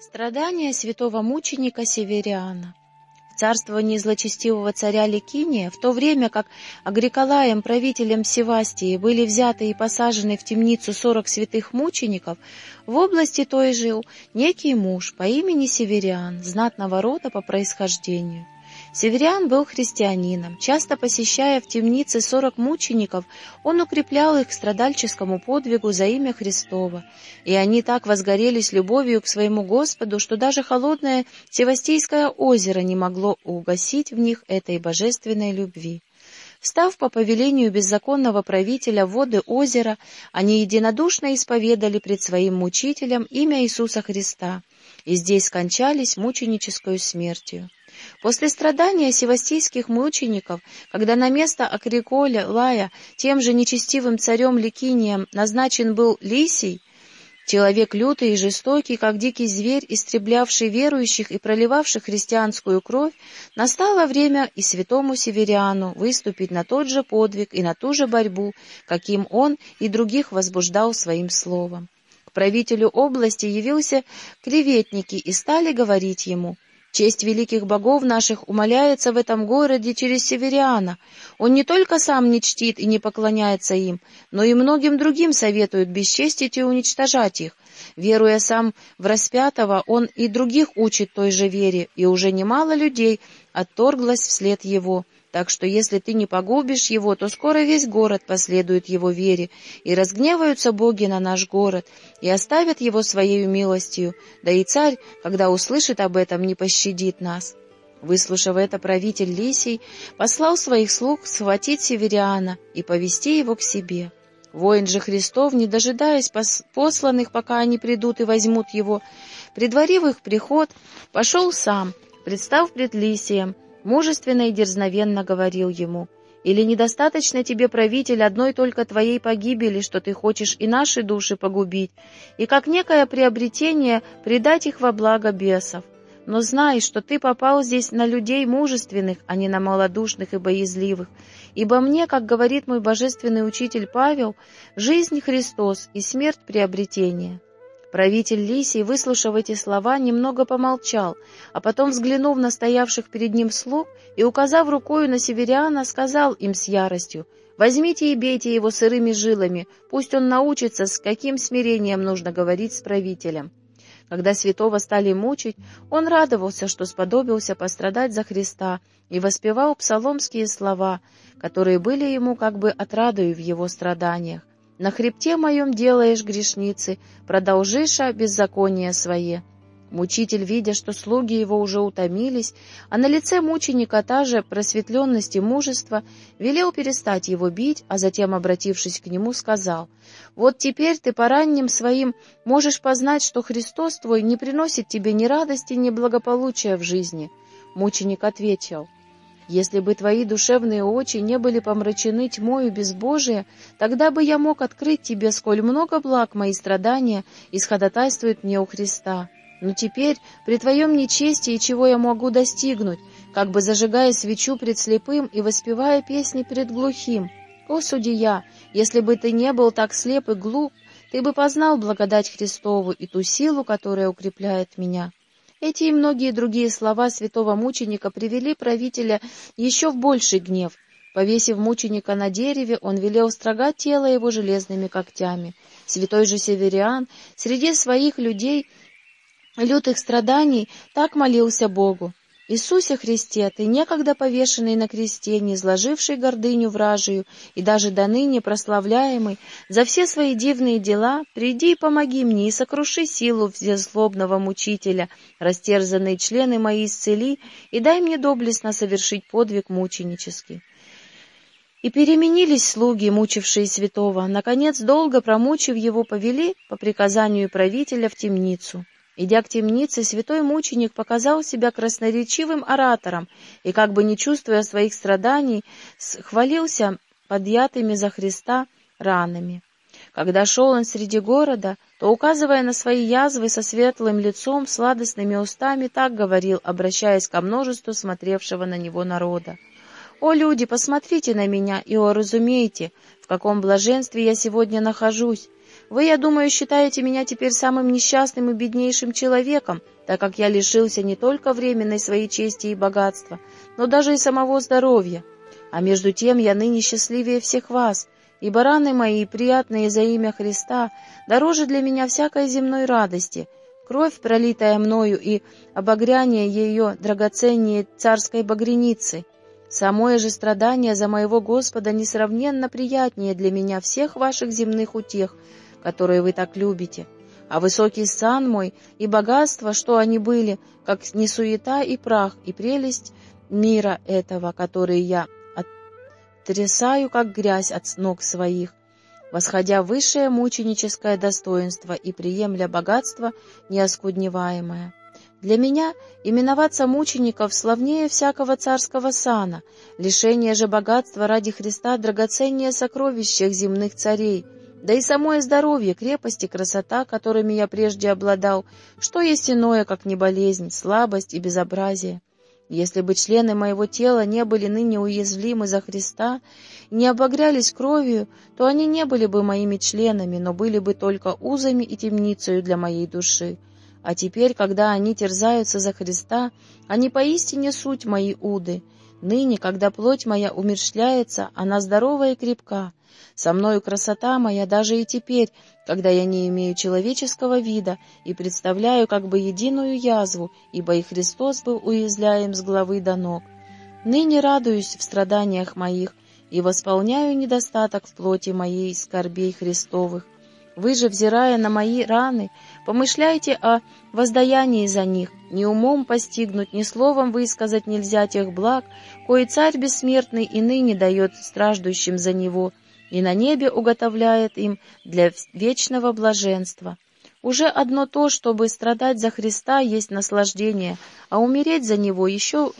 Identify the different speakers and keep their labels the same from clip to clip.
Speaker 1: Страдания святого мученика Севериана В царствовании злочестивого царя Ликиния, в то время как Агриколаем, правителем Севастии, были взяты и посажены в темницу сорок святых мучеников, в области той жил некий муж по имени Севериан, знатного рода по происхождению. Северян был христианином. Часто посещая в темнице сорок мучеников, он укреплял их к страдальческому подвигу за имя Христово. И они так возгорелись любовью к своему Господу, что даже холодное Севастийское озеро не могло угасить в них этой божественной любви. Встав по повелению беззаконного правителя воды озера, они единодушно исповедали пред своим мучителем имя Иисуса Христа, и здесь скончались мученическую смертью. После страдания севастийских мучеников, когда на место Акриколя Лая тем же нечестивым царем Ликинием назначен был Лисий, человек лютый и жестокий, как дикий зверь, истреблявший верующих и проливавший христианскую кровь, настало время и святому Севериану выступить на тот же подвиг и на ту же борьбу, каким он и других возбуждал своим словом. Правителю области явился клеветники и стали говорить ему — Честь великих богов наших умоляется в этом городе через Севериана. Он не только сам не чтит и не поклоняется им, но и многим другим советует бесчестить и уничтожать их. Веруя сам в распятого, он и других учит той же вере, и уже немало людей отторглось вслед его. Так что если ты не погубишь его, то скоро весь город последует его вере, и разгневаются боги на наш город, и оставят его своей милостью, да и царь, когда услышит об этом, не пощадит нас». Выслушав это, правитель Лисий послал своих слуг схватить северяна и повести его к себе. Воин же Христов, не дожидаясь посланных, пока они придут и возьмут его, предварив их приход, пошел сам, представ пред Лисием, Мужественно и дерзновенно говорил ему, «Или недостаточно тебе, правитель, одной только твоей погибели, что ты хочешь и наши души погубить, и как некое приобретение предать их во благо бесов? Но знай, что ты попал здесь на людей мужественных, а не на малодушных и боязливых, ибо мне, как говорит мой божественный учитель Павел, жизнь Христос и смерть приобретение». Правитель Лисий, выслушав эти слова, немного помолчал, а потом, взглянув на стоявших перед ним слуг и указав рукою на северяна, сказал им с яростью, «Возьмите и бейте его сырыми жилами, пусть он научится, с каким смирением нужно говорить с правителем». Когда святого стали мучить, он радовался, что сподобился пострадать за Христа, и воспевал псаломские слова, которые были ему как бы отрадою в его страданиях. На хребте моем делаешь грешницы, продолжиша беззаконие свое». Мучитель, видя, что слуги его уже утомились, а на лице мученика та же просветленность и мужество, велел перестать его бить, а затем, обратившись к нему, сказал, «Вот теперь ты по ранним своим можешь познать, что Христос твой не приносит тебе ни радости, ни благополучия в жизни». Мученик ответил, — если бы твои душевные очи не были помрачены тьмою безбожия, тогда бы я мог открыть тебе, сколь много благ мои страдания исходотайствуют мне у Христа. Но теперь, при твоем нечестии, чего я могу достигнуть, как бы зажигая свечу пред слепым и воспевая песни перед глухим? О, судья, если бы ты не был так слеп и глуп, ты бы познал благодать Христову и ту силу, которая укрепляет меня». Эти и многие другие слова святого мученика привели правителя еще в больший гнев. Повесив мученика на дереве, он велел строгать тело его железными когтями. Святой же Севериан среди своих людей лютых страданий так молился Богу. Иисусе Христе, Ты, некогда повешенный на кресте, не изложивший гордыню вражию и даже до ныне прославляемый, за все свои дивные дела, приди и помоги мне и сокруши силу злобного мучителя, растерзанные члены мои исцели, и дай мне доблестно совершить подвиг мученический. И переменились слуги, мучившие святого, наконец, долго промучив его, повели по приказанию правителя в темницу. Идя к темнице, святой мученик показал себя красноречивым оратором и, как бы не чувствуя своих страданий, хвалился подъятыми за Христа ранами. Когда шел он среди города, то, указывая на свои язвы со светлым лицом, сладостными устами, так говорил, обращаясь ко множеству смотревшего на него народа. «О, люди, посмотрите на меня и о, разумейте, в каком блаженстве я сегодня нахожусь. Вы, я думаю, считаете меня теперь самым несчастным и беднейшим человеком, так как я лишился не только временной своей чести и богатства, но даже и самого здоровья. А между тем я ныне счастливее всех вас, ибо раны мои, приятные за имя Христа, дороже для меня всякой земной радости, кровь, пролитая мною, и обогряние ее драгоценнее царской багреницы. Самое же страдание за моего Господа несравненно приятнее для меня всех ваших земных утех, которые вы так любите. А высокий сан мой и богатство, что они были, как не суета и прах, и прелесть мира этого, который я трясаю, как грязь от ног своих, восходя высшее мученическое достоинство и приемля богатство неоскудневаемое. Для меня именоваться мучеников славнее всякого царского сана, лишение же богатства ради Христа драгоценнее сокровищ земных царей, да и самое здоровье, крепость и красота, которыми я прежде обладал, что есть иное, как не болезнь, слабость и безобразие. Если бы члены моего тела не были ныне уязвимы за Христа не обогрялись кровью, то они не были бы моими членами, но были бы только узами и темницей для моей души. А теперь, когда они терзаются за Христа, они поистине суть мои уды. Ныне, когда плоть моя умерщвляется, она здорова и крепка. Со мною красота моя даже и теперь, когда я не имею человеческого вида и представляю как бы единую язву, ибо и Христос был уязвляем с головы до ног. Ныне радуюсь в страданиях моих и восполняю недостаток в плоти моей скорбей Христовых. Вы же, взирая на мои раны, помышляйте о воздаянии за них, ни умом постигнуть, ни словом высказать нельзя тех благ, кое царь бессмертный и ныне дает страждущим за него, и на небе уготовляет им для вечного блаженства. Уже одно то, чтобы страдать за Христа, есть наслаждение, а умереть за Него еще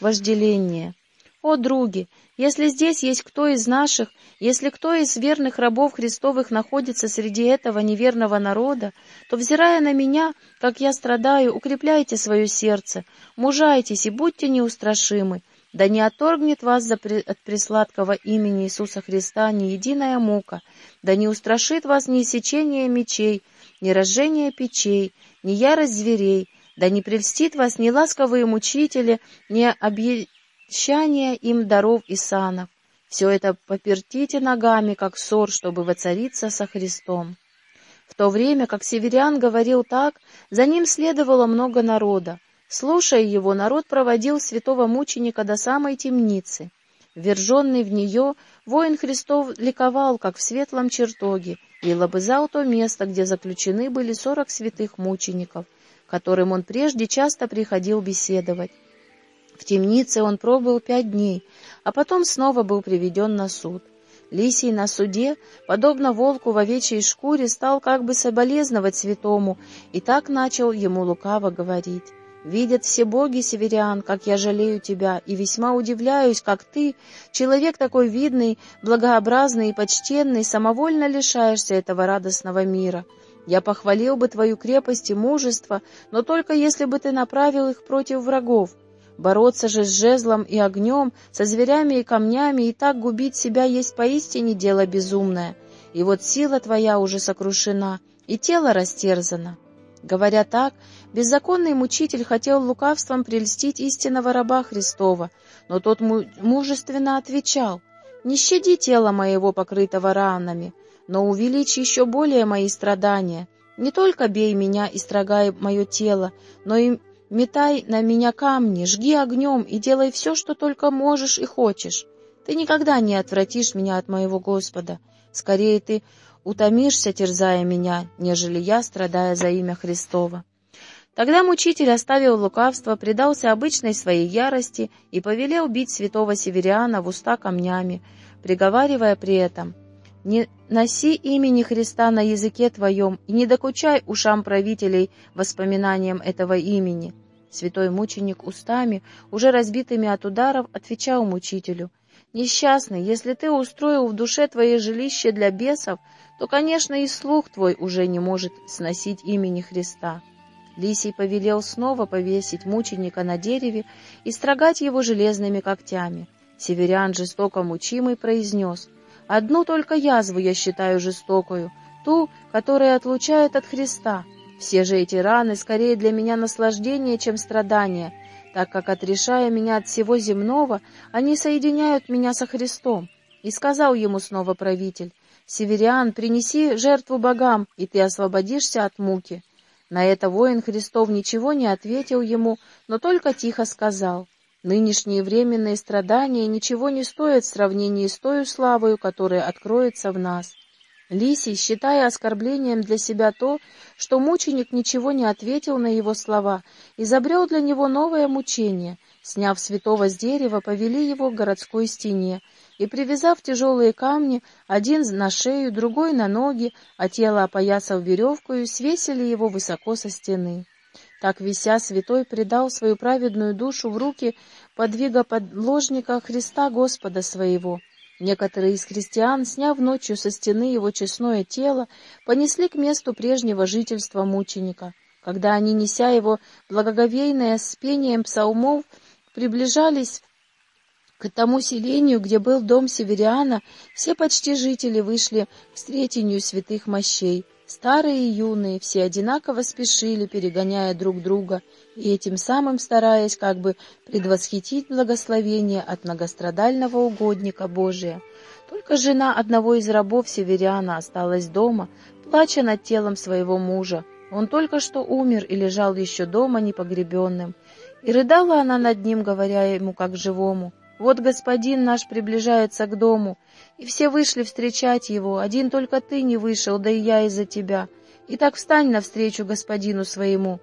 Speaker 1: вожделение. О, други, если здесь есть кто из наших, если кто из верных рабов Христовых находится среди этого неверного народа, то, взирая на меня, как я страдаю, укрепляйте свое сердце, мужайтесь и будьте неустрашимы, да не отторгнет вас за от присладкого имени Иисуса Христа ни единая мука, да не устрашит вас ни сечение мечей, ни разжение печей, ни ярость зверей, да не прельстит вас ни ласковые мучители, ни обещания им даров и санов. Все это попертите ногами, как ссор, чтобы воцариться со Христом. В то время, как северян говорил так, за ним следовало много народа. Слушая его, народ проводил святого мученика до самой темницы. Верженный в нее, воин Христов ликовал, как в светлом чертоге, и лобызал то место, где заключены были сорок святых мучеников, которым он прежде часто приходил беседовать. В темнице он пробыл пять дней, а потом снова был приведен на суд. Лисий на суде, подобно волку в овечьей шкуре, стал как бы соболезновать святому, и так начал ему лукаво говорить. «Видят все боги, северян, как я жалею тебя, и весьма удивляюсь, как ты, человек такой видный, благообразный и почтенный, самовольно лишаешься этого радостного мира. Я похвалил бы твою крепость и мужество, но только если бы ты направил их против врагов. Бороться же с жезлом и огнем, со зверями и камнями и так губить себя есть поистине дело безумное. И вот сила твоя уже сокрушена, и тело растерзано. Говоря так, беззаконный мучитель хотел лукавством прельстить истинного раба Христова, но тот мужественно отвечал, «Не щади тело моего, покрытого ранами, но увеличь еще более мои страдания. Не только бей меня и строгай мое тело, но и Метай на меня камни, жги огнем и делай все, что только можешь и хочешь. Ты никогда не отвратишь меня от моего Господа. Скорее ты утомишься, терзая меня, нежели я, страдая за имя Христова». Тогда мучитель, оставил лукавство, предался обычной своей ярости и повелел бить святого северяна в уста камнями, приговаривая при этом — не носи имени Христа на языке твоем и не докучай ушам правителей воспоминанием этого имени. Святой мученик устами, уже разбитыми от ударов, отвечал мучителю, «Несчастный, если ты устроил в душе твое жилище для бесов, то, конечно, и слух твой уже не может сносить имени Христа». Лисий повелел снова повесить мученика на дереве и строгать его железными когтями. Северян, жестоко мучимый, произнес — Одну только язву я считаю жестокою, ту, которая отлучает от Христа. Все же эти раны скорее для меня наслаждение, чем страдание, так как, отрешая меня от всего земного, они соединяют меня со Христом. И сказал ему снова правитель, «Севериан, принеси жертву богам, и ты освободишься от муки». На это воин Христов ничего не ответил ему, но только тихо сказал, «Нынешние временные страдания ничего не стоят в сравнении с той славою, которая откроется в нас». Лисий, считая оскорблением для себя то, что мученик ничего не ответил на его слова, изобрел для него новое мучение. Сняв святого с дерева, повели его к городской стене, и, привязав тяжелые камни, один на шею, другой на ноги, а тело опоясав веревкою, свесили его высоко со стены. Так, вися, святой предал свою праведную душу в руки подвига подложника Христа Господа своего — Некоторые из христиан, сняв ночью со стены его честное тело, понесли к месту прежнего жительства мученика. Когда они, неся его благоговейное с пением псалмов, приближались к тому селению, где был дом Севериана, все почти жители вышли к встретению святых мощей. Старые и юные все одинаково спешили, перегоняя друг друга, и этим самым стараясь как бы предвосхитить благословение от многострадального угодника Божия. Только жена одного из рабов северяна осталась дома, плача над телом своего мужа. Он только что умер и лежал еще дома непогребенным. И рыдала она над ним, говоря ему как живому, «Вот господин наш приближается к дому, и все вышли встречать его, один только ты не вышел, да и я из-за тебя. Итак, встань навстречу господину своему».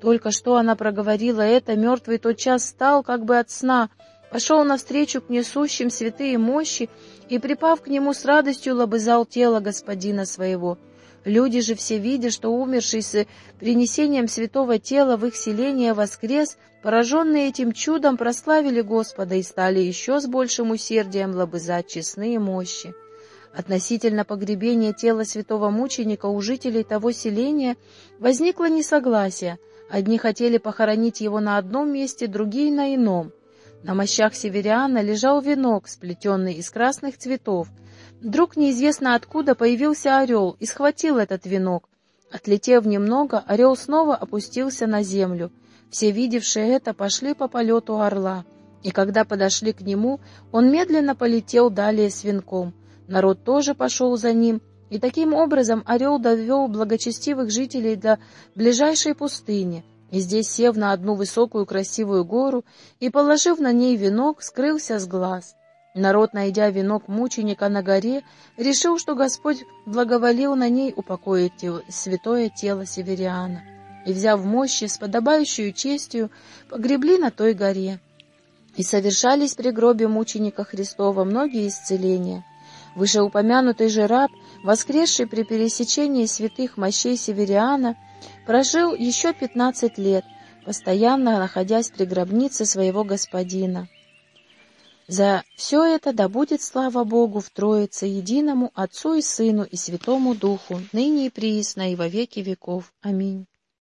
Speaker 1: Только что она проговорила это, мертвый тотчас встал, как бы от сна, пошел навстречу к несущим святые мощи и, припав к нему с радостью, лобызал тело господина своего. Люди же все, видя, что умерший с принесением святого тела в их селение воскрес, пораженные этим чудом, прославили Господа и стали еще с большим усердием лобызать честные мощи. Относительно погребения тела святого мученика у жителей того селения возникло несогласие. Одни хотели похоронить его на одном месте, другие — на ином. На мощах северяна лежал венок, сплетенный из красных цветов — Вдруг неизвестно откуда появился орел и схватил этот венок. Отлетев немного, орел снова опустился на землю. Все видевшие это пошли по полету орла, и когда подошли к нему, он медленно полетел далее с венком. Народ тоже пошел за ним, и таким образом орел довел благочестивых жителей до ближайшей пустыни, и здесь, сев на одну высокую красивую гору и положив на ней венок, скрылся с глаз. Народ, найдя венок мученика на горе, решил, что Господь благоволил на ней упокоить святое тело Севериана, и, взяв мощи с подобающей честью, погребли на той горе. И совершались при гробе мученика Христова многие исцеления. Вышеупомянутый же раб, воскресший при пересечении святых мощей Севериана, прожил еще пятнадцать лет, постоянно находясь при гробнице своего господина. За все это да будет слава Богу в Троице, единому Отцу и Сыну и Святому Духу, ныне и приисно и во веки веков. Аминь.